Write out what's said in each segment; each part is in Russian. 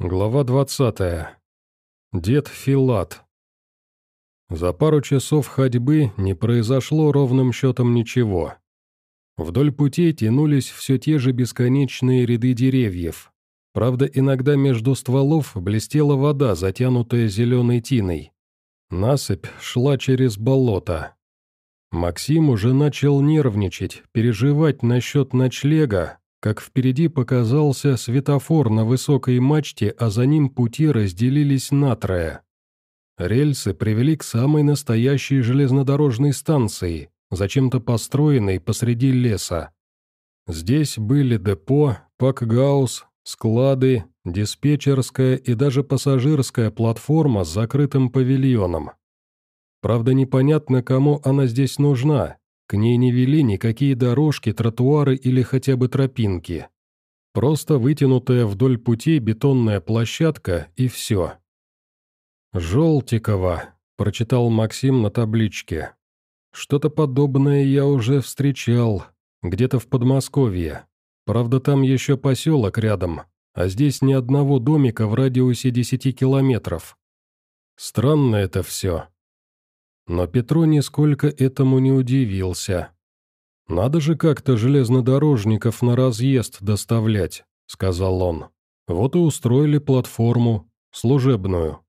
Глава 20. Дед Филат. За пару часов ходьбы не произошло ровным счетом ничего. Вдоль путей тянулись все те же бесконечные ряды деревьев. Правда, иногда между стволов блестела вода, затянутая зеленой тиной. Насыпь шла через болото. Максим уже начал нервничать, переживать насчет ночлега, как впереди показался светофор на высокой мачте, а за ним пути разделились на трое. Рельсы привели к самой настоящей железнодорожной станции, зачем-то построенной посреди леса. Здесь были депо, пакгаус, склады, диспетчерская и даже пассажирская платформа с закрытым павильоном. Правда, непонятно, кому она здесь нужна, к ней не вели никакие дорожки, тротуары или хотя бы тропинки. Просто вытянутая вдоль путей бетонная площадка и все. «Желтикова», — прочитал Максим на табличке. «Что-то подобное я уже встречал, где-то в Подмосковье. Правда, там еще поселок рядом, а здесь ни одного домика в радиусе десяти километров. Странно это все. Но Петро нисколько этому не удивился. «Надо же как-то железнодорожников на разъезд доставлять», — сказал он. «Вот и устроили платформу, служебную».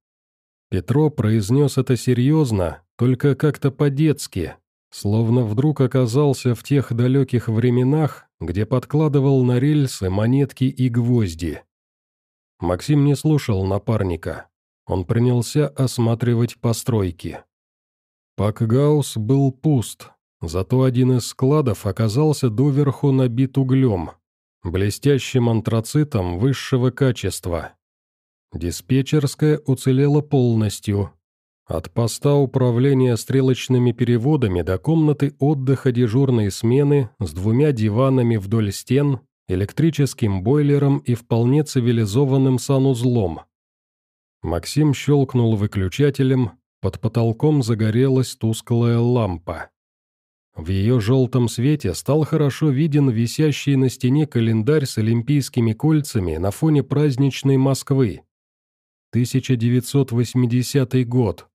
Петро произнес это серьезно, только как-то по-детски, словно вдруг оказался в тех далеких временах, где подкладывал на рельсы монетки и гвозди. Максим не слушал напарника. Он принялся осматривать постройки. Пакгаус был пуст, зато один из складов оказался доверху набит углем, блестящим антрацитом высшего качества. Диспетчерская уцелела полностью. От поста управления стрелочными переводами до комнаты отдыха дежурной смены с двумя диванами вдоль стен, электрическим бойлером и вполне цивилизованным санузлом. Максим щелкнул выключателем, под потолком загорелась тусклая лампа. В ее желтом свете стал хорошо виден висящий на стене календарь с олимпийскими кольцами на фоне праздничной Москвы. 1980 год.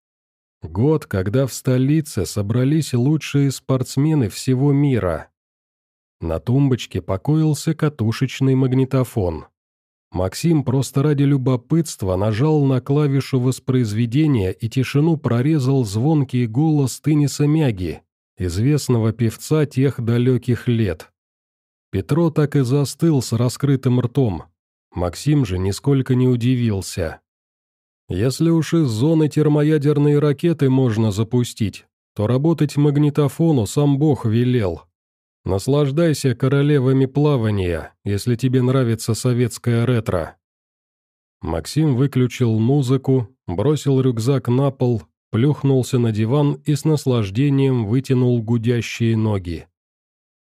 Год, когда в столице собрались лучшие спортсмены всего мира. На тумбочке покоился катушечный магнитофон. Максим просто ради любопытства нажал на клавишу воспроизведения и тишину прорезал звонкий голос Тыниса Мяги, известного певца тех далеких лет. Петро так и застыл с раскрытым ртом. Максим же нисколько не удивился. Если уж из зоны термоядерные ракеты можно запустить, то работать магнитофону сам Бог велел. Наслаждайся королевами плавания, если тебе нравится советская ретро. Максим выключил музыку, бросил рюкзак на пол, плюхнулся на диван и с наслаждением вытянул гудящие ноги.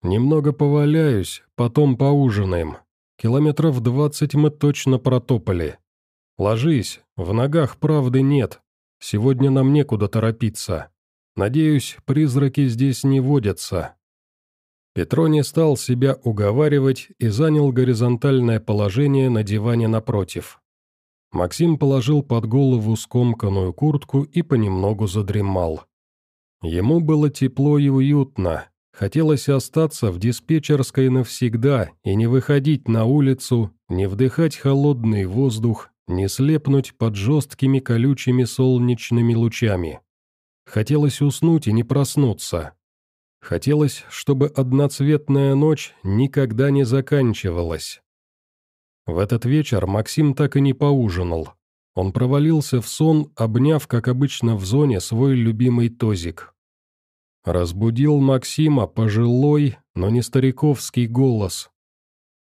«Немного поваляюсь, потом поужинаем. Километров двадцать мы точно протопали. Ложись, в ногах правды нет. Сегодня нам некуда торопиться. Надеюсь, призраки здесь не водятся». Петро не стал себя уговаривать и занял горизонтальное положение на диване напротив. Максим положил под голову скомканную куртку и понемногу задремал. Ему было тепло и уютно, хотелось остаться в диспетчерской навсегда и не выходить на улицу, не вдыхать холодный воздух, не слепнуть под жесткими колючими солнечными лучами. Хотелось уснуть и не проснуться, Хотелось, чтобы одноцветная ночь никогда не заканчивалась. В этот вечер Максим так и не поужинал. Он провалился в сон, обняв, как обычно в зоне, свой любимый тозик. Разбудил Максима пожилой, но не стариковский голос.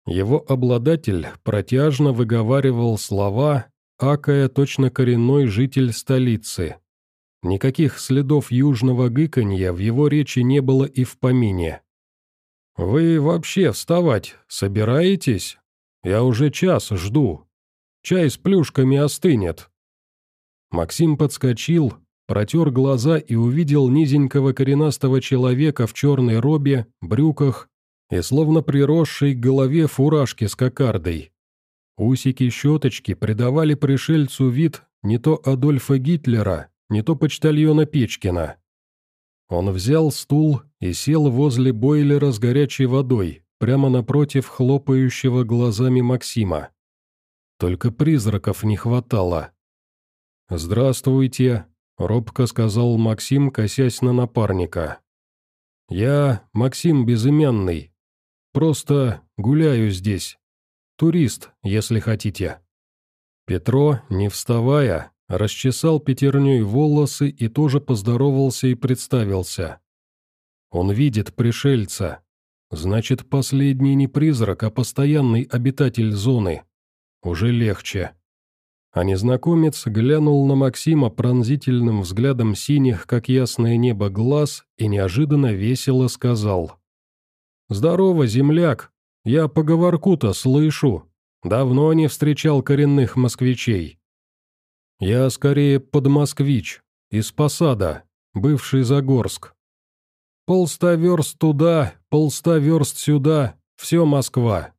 Его обладатель протяжно выговаривал слова, акая точно коренной житель столицы. Никаких следов южного гыканья в его речи не было и в помине. «Вы вообще вставать собираетесь? Я уже час жду. Чай с плюшками остынет». Максим подскочил, протер глаза и увидел низенького коренастого человека в черной робе, брюках и словно приросшей к голове фуражке с кокардой. Усики-щеточки придавали пришельцу вид не то Адольфа Гитлера, не то почтальона Печкина. Он взял стул и сел возле бойлера с горячей водой, прямо напротив хлопающего глазами Максима. Только призраков не хватало. «Здравствуйте», — робко сказал Максим, косясь на напарника. «Я Максим Безымянный. Просто гуляю здесь. Турист, если хотите». Петро, не вставая, расчесал пятерней волосы и тоже поздоровался и представился. Он видит пришельца. Значит, последний не призрак, а постоянный обитатель зоны. Уже легче. А незнакомец глянул на Максима пронзительным взглядом синих, как ясное небо, глаз и неожиданно весело сказал. «Здорово, земляк! Я поговорку-то слышу. Давно не встречал коренных москвичей. Я скорее подмосквич, из посада, бывший Загорск. Полста верст туда, полста верст сюда, все Москва.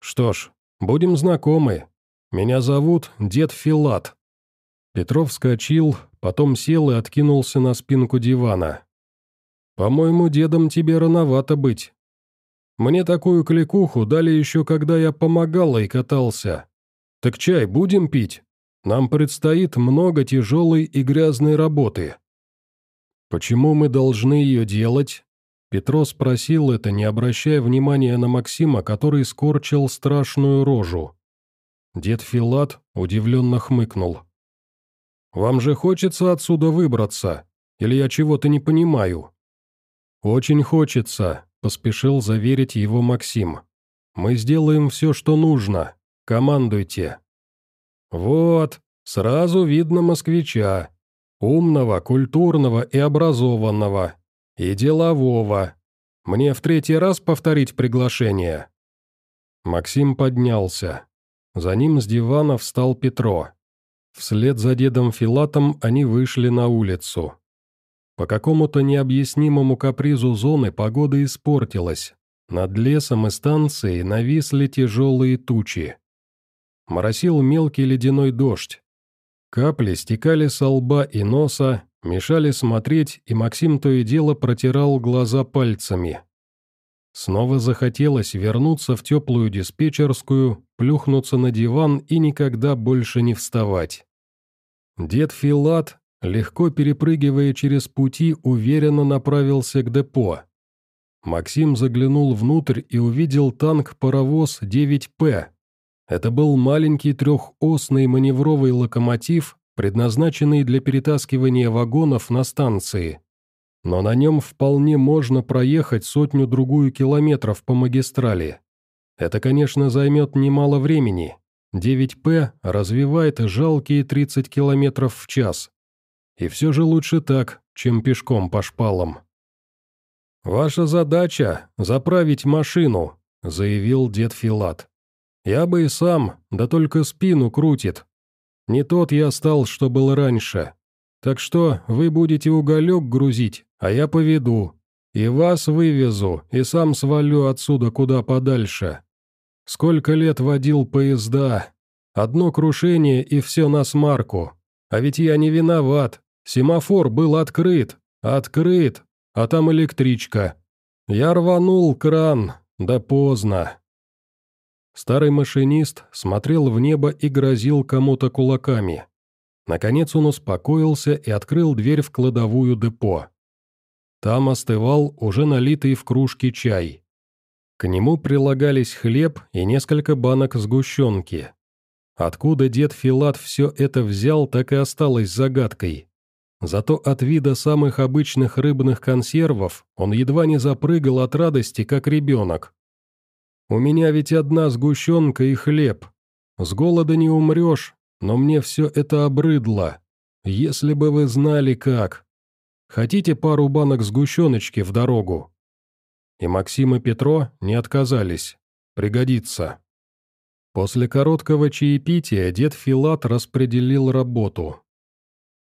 Что ж, будем знакомы. Меня зовут дед Филат». Петров вскочил, потом сел и откинулся на спинку дивана. «По-моему, дедом тебе рановато быть. Мне такую кликуху дали еще, когда я помогал и катался. Так чай будем пить? Нам предстоит много тяжелой и грязной работы». «Почему мы должны ее делать?» Петро спросил это, не обращая внимания на Максима, который скорчил страшную рожу. Дед Филат удивленно хмыкнул. «Вам же хочется отсюда выбраться? Или я чего-то не понимаю?» «Очень хочется», — поспешил заверить его Максим. «Мы сделаем все, что нужно. Командуйте». «Вот, сразу видно москвича. Умного, культурного и образованного. И делового. Мне в третий раз повторить приглашение?» Максим поднялся. За ним с дивана встал Петро. Вслед за дедом Филатом они вышли на улицу. По какому-то необъяснимому капризу зоны погода испортилась. Над лесом и станцией нависли тяжелые тучи. Моросил мелкий ледяной дождь. Капли стекали со лба и носа, мешали смотреть, и Максим то и дело протирал глаза пальцами. Снова захотелось вернуться в теплую диспетчерскую, плюхнуться на диван и никогда больше не вставать. Дед Филат, легко перепрыгивая через пути, уверенно направился к депо. Максим заглянул внутрь и увидел танк-паровоз 9П. Это был маленький трехосный маневровый локомотив, предназначенный для перетаскивания вагонов на станции но на нем вполне можно проехать сотню-другую километров по магистрали. Это, конечно, займет немало времени. 9П развивает жалкие 30 километров в час. И все же лучше так, чем пешком по шпалам. «Ваша задача — заправить машину», — заявил дед Филат. «Я бы и сам, да только спину крутит. Не тот я стал, что был раньше. Так что вы будете уголек грузить, а я поведу. И вас вывезу, и сам свалю отсюда куда подальше. Сколько лет водил поезда. Одно крушение, и все на смарку. А ведь я не виноват. Семафор был открыт. Открыт. А там электричка. Я рванул кран. Да поздно. Старый машинист смотрел в небо и грозил кому-то кулаками. Наконец он успокоился и открыл дверь в кладовую депо. Там остывал уже налитый в кружке чай. К нему прилагались хлеб и несколько банок сгущенки. Откуда дед Филат все это взял, так и осталось загадкой. Зато от вида самых обычных рыбных консервов он едва не запрыгал от радости, как ребенок. «У меня ведь одна сгущенка и хлеб. С голода не умрешь, но мне все это обрыдло. Если бы вы знали как. Хотите пару банок сгущеночки в дорогу?» И Максим и Петро не отказались. Пригодится. После короткого чаепития дед Филат распределил работу.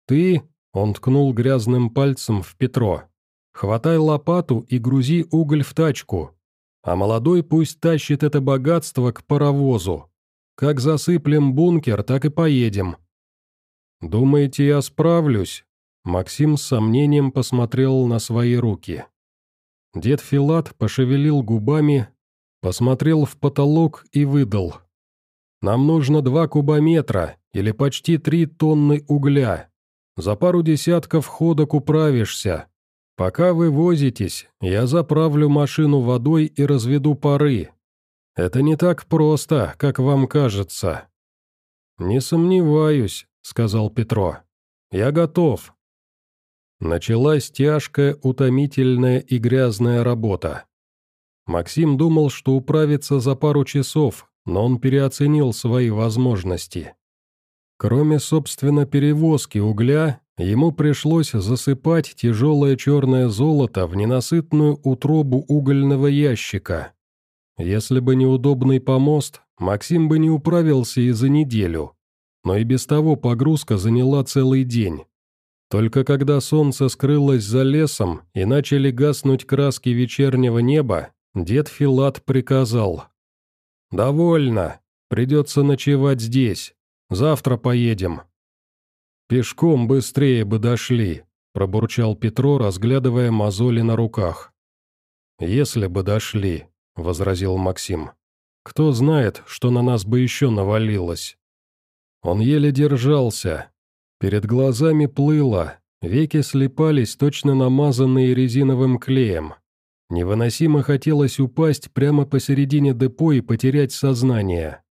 «Ты», — он ткнул грязным пальцем в Петро, — «хватай лопату и грузи уголь в тачку, а молодой пусть тащит это богатство к паровозу. Как засыплем бункер, так и поедем». «Думаете, я справлюсь?» Максим с сомнением посмотрел на свои руки. Дед Филат пошевелил губами, посмотрел в потолок и выдал. «Нам нужно два кубометра, или почти три тонны угля. За пару десятков ходок управишься. Пока вы возитесь, я заправлю машину водой и разведу пары. Это не так просто, как вам кажется». «Не сомневаюсь», — сказал Петро. «Я готов». Началась тяжкая, утомительная и грязная работа. Максим думал, что управится за пару часов, но он переоценил свои возможности. Кроме, собственно, перевозки угля, ему пришлось засыпать тяжелое черное золото в ненасытную утробу угольного ящика. Если бы неудобный помост, Максим бы не управился и за неделю. Но и без того погрузка заняла целый день. Только когда солнце скрылось за лесом и начали гаснуть краски вечернего неба, дед Филат приказал. «Довольно. Придется ночевать здесь. Завтра поедем». «Пешком быстрее бы дошли», — пробурчал Петро, разглядывая мозоли на руках. «Если бы дошли», — возразил Максим. «Кто знает, что на нас бы еще навалилось». Он еле держался, Перед глазами плыло, веки слепались, точно намазанные резиновым клеем. Невыносимо хотелось упасть прямо посередине депо и потерять сознание.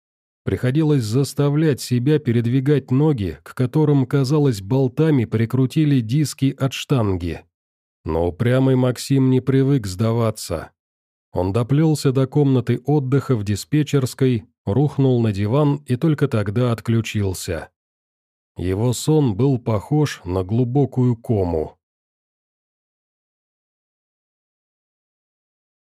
Приходилось заставлять себя передвигать ноги, к которым, казалось, болтами прикрутили диски от штанги. Но упрямый Максим не привык сдаваться. Он доплелся до комнаты отдыха в диспетчерской, рухнул на диван и только тогда отключился. Его сон был похож на глубокую кому.